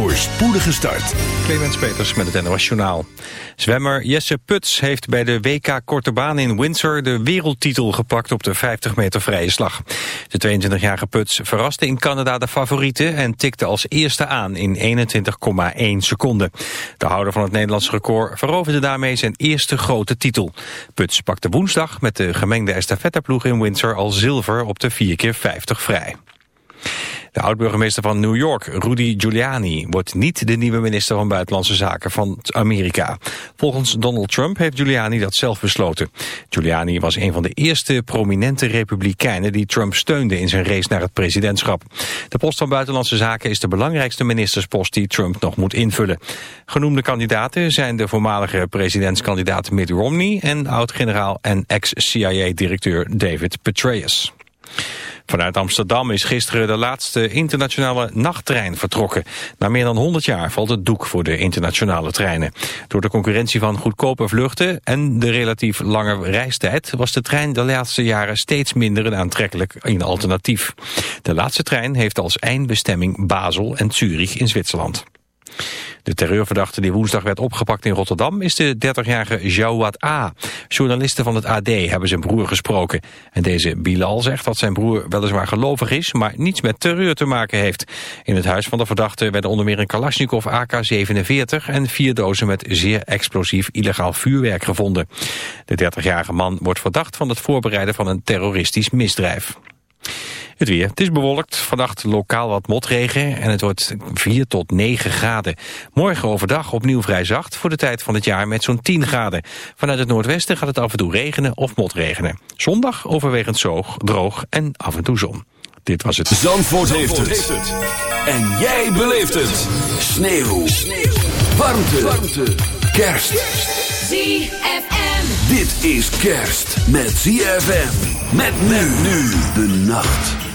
voor spoedige start. Clemens Peters met het NOS Journaal. Zwemmer Jesse Puts heeft bij de WK Korte Baan in Windsor de wereldtitel gepakt op de 50 meter vrije slag. De 22-jarige Puts verraste in Canada de favorieten en tikte als eerste aan in 21,1 seconden. De houder van het Nederlandse record veroverde daarmee zijn eerste grote titel. Puts pakte woensdag met de gemengde estafetteploeg in Windsor al zilver op de 4x50 vrij. De oud-burgemeester van New York, Rudy Giuliani, wordt niet de nieuwe minister van Buitenlandse Zaken van Amerika. Volgens Donald Trump heeft Giuliani dat zelf besloten. Giuliani was een van de eerste prominente republikeinen die Trump steunde in zijn race naar het presidentschap. De post van Buitenlandse Zaken is de belangrijkste ministerspost die Trump nog moet invullen. Genoemde kandidaten zijn de voormalige presidentskandidaat Mitt Romney en oud-generaal en ex-CIA-directeur David Petraeus. Vanuit Amsterdam is gisteren de laatste internationale nachttrein vertrokken. Na meer dan 100 jaar valt het doek voor de internationale treinen. Door de concurrentie van goedkope vluchten en de relatief lange reistijd... was de trein de laatste jaren steeds minder aantrekkelijk in alternatief. De laatste trein heeft als eindbestemming Basel en Zurich in Zwitserland. De terreurverdachte die woensdag werd opgepakt in Rotterdam is de 30-jarige Jawad A. Journalisten van het AD hebben zijn broer gesproken. En deze Bilal zegt dat zijn broer weliswaar gelovig is, maar niets met terreur te maken heeft. In het huis van de verdachte werden onder meer een Kalashnikov AK-47 en vier dozen met zeer explosief illegaal vuurwerk gevonden. De 30-jarige man wordt verdacht van het voorbereiden van een terroristisch misdrijf. Het weer. Het is bewolkt. Vannacht lokaal wat motregen en het wordt 4 tot 9 graden. Morgen overdag opnieuw vrij zacht voor de tijd van het jaar met zo'n 10 graden. Vanuit het noordwesten gaat het af en toe regenen of motregenen. Zondag overwegend zoog, droog en af en toe zon. Dit was het. Zandvoort, heeft, het. En jij beleeft het. Sneeuw. Sneeuw. Warmte. Warmte. Kerst. ZFM. Dit is kerst met ZFM. Met men nu de nacht.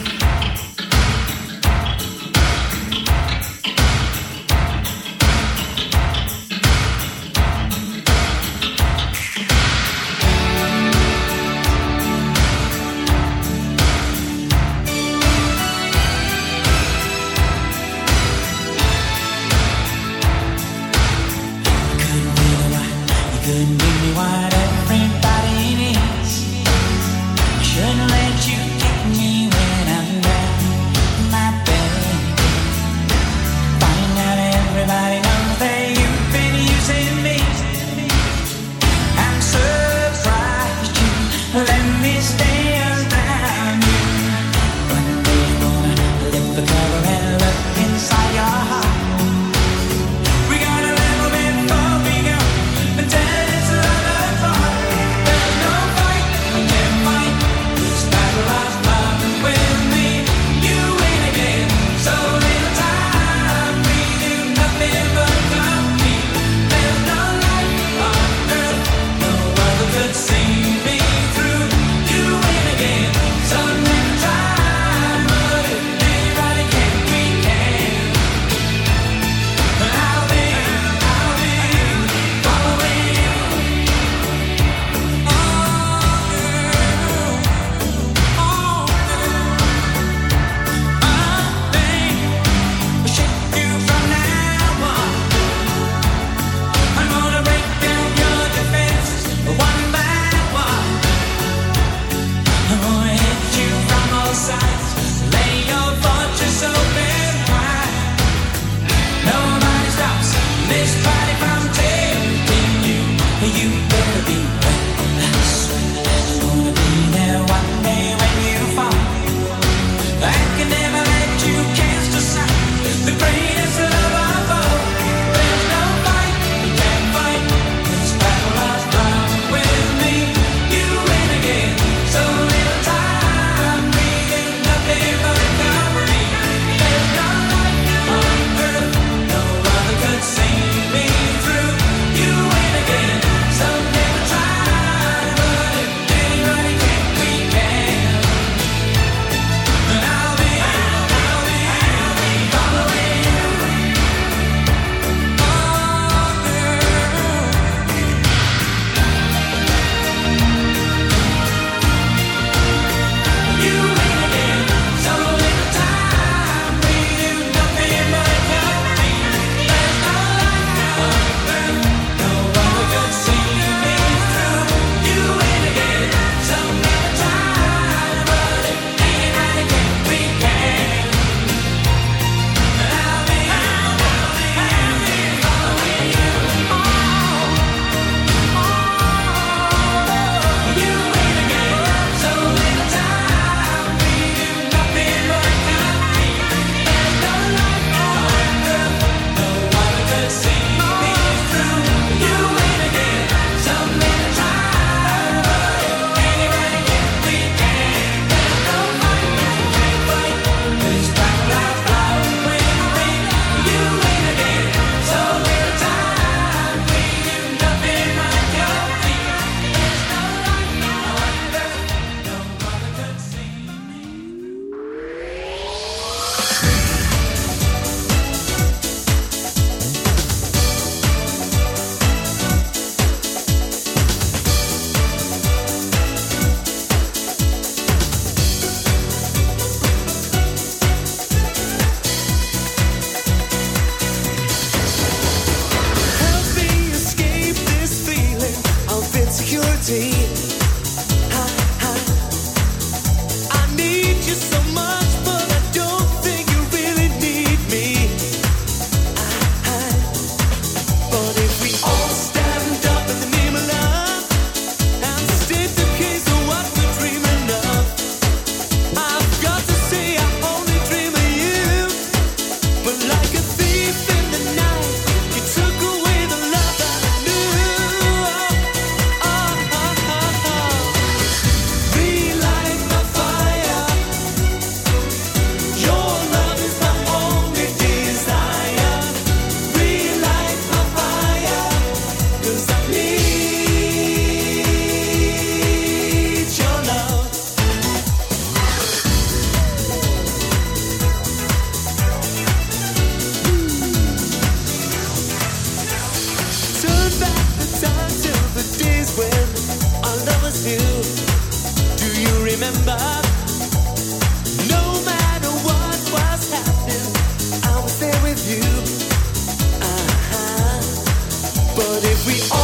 Relight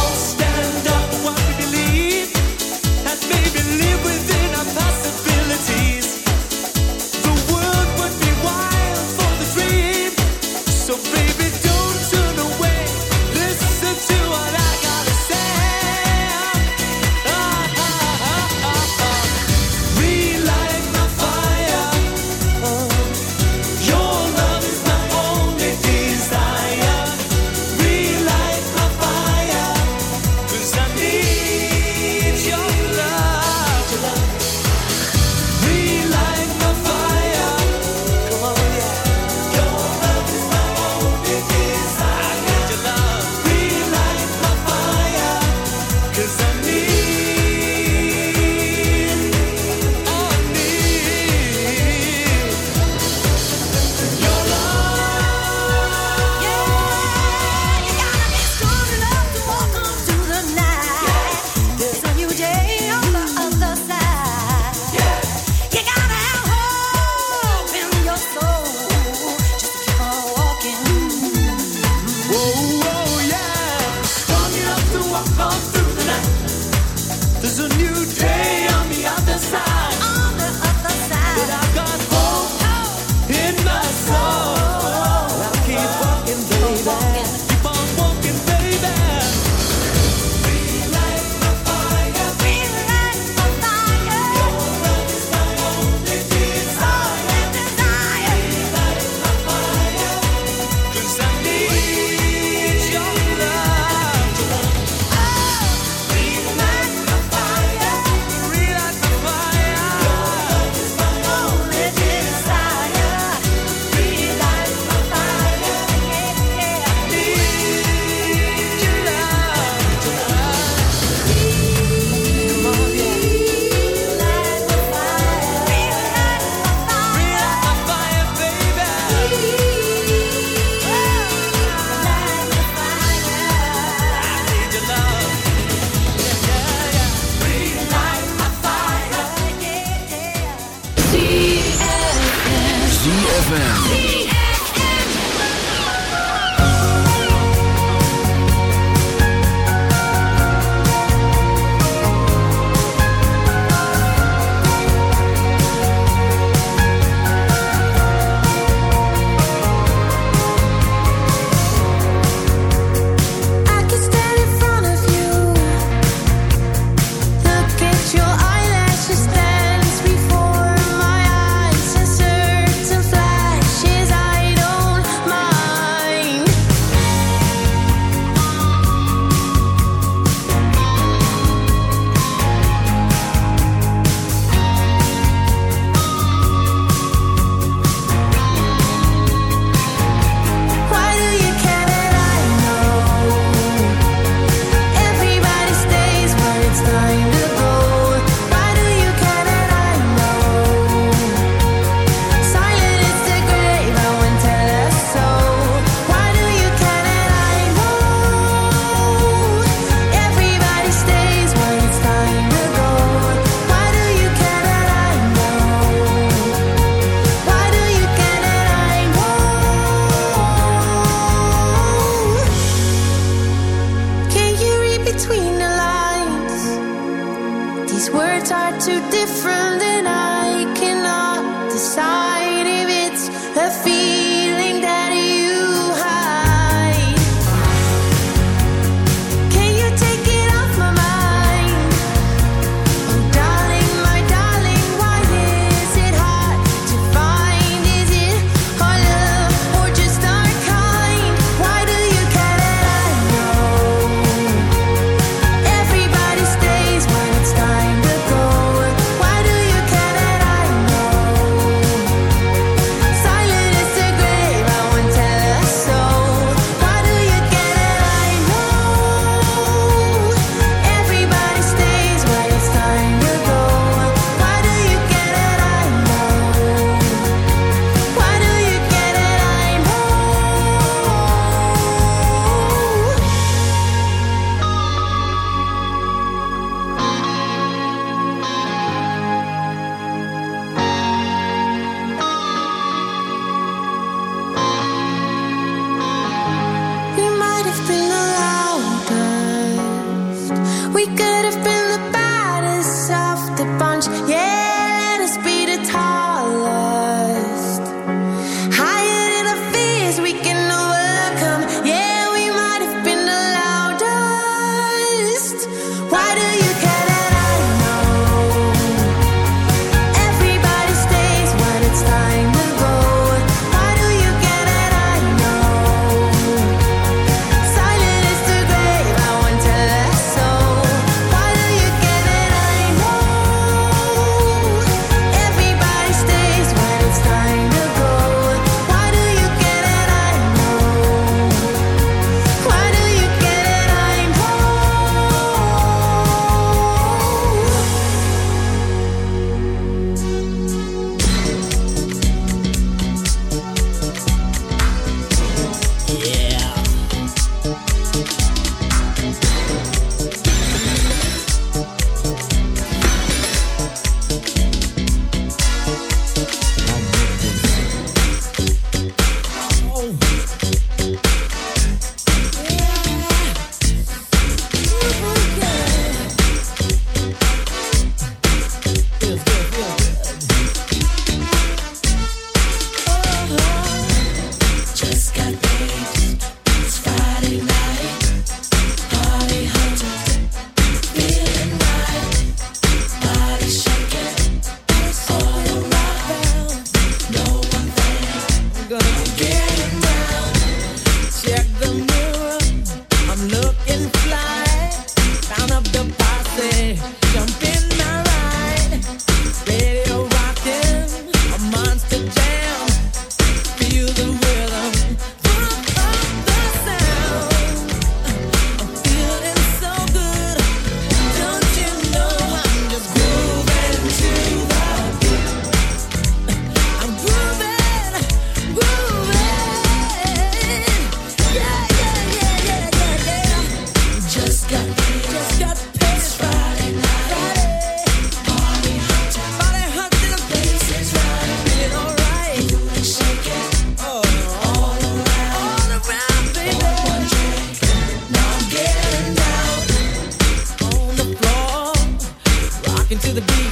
Too different. the beat.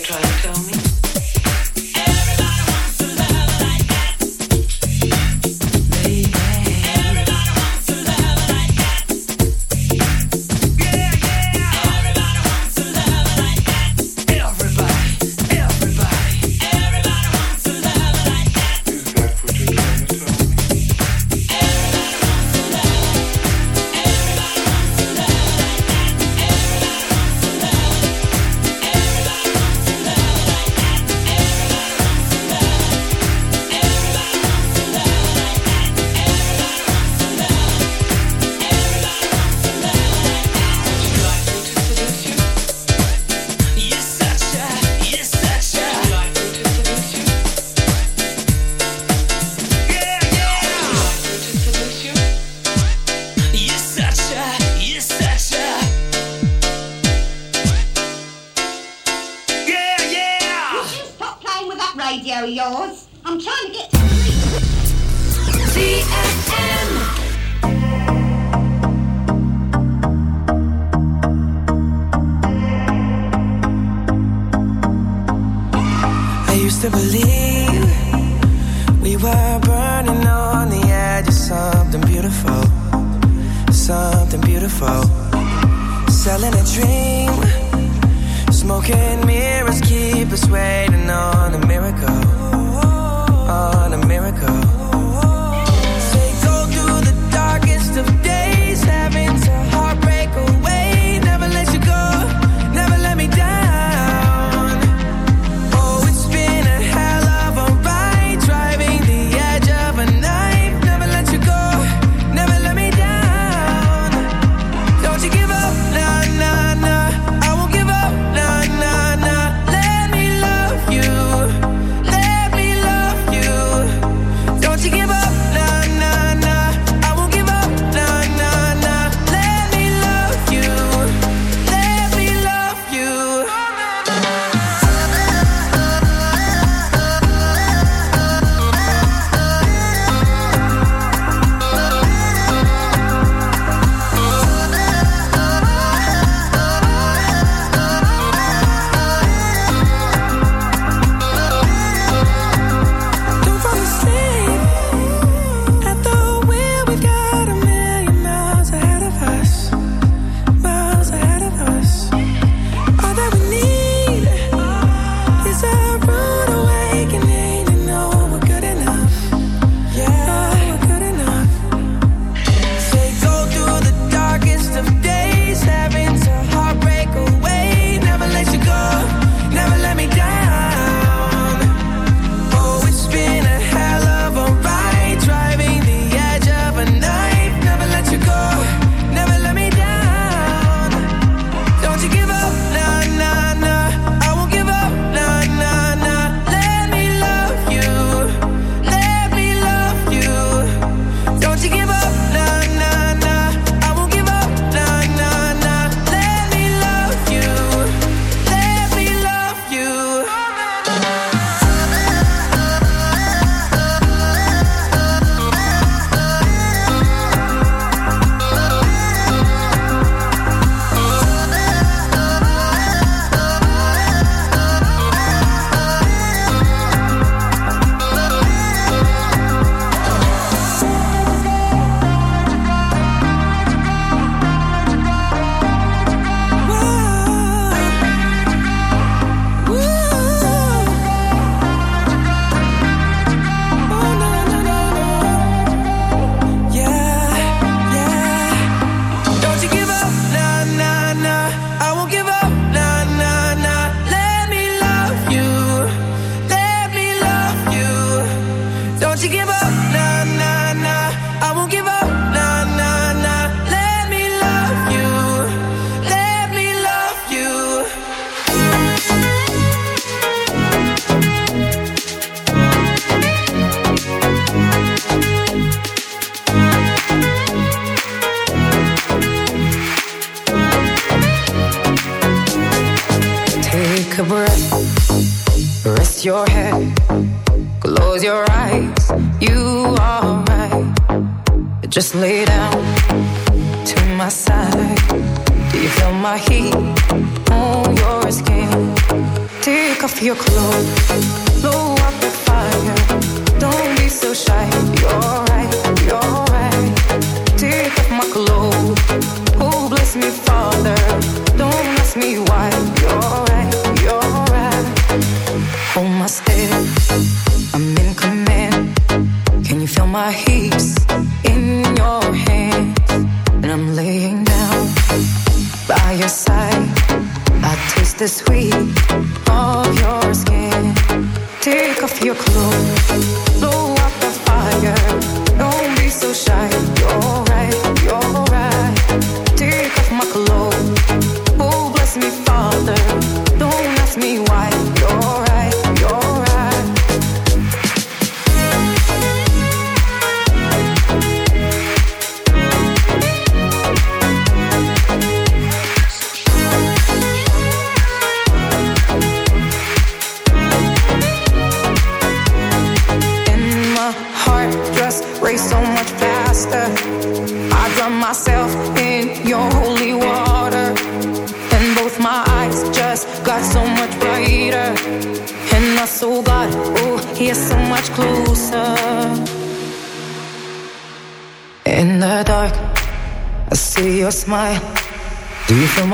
You're trying to tell me?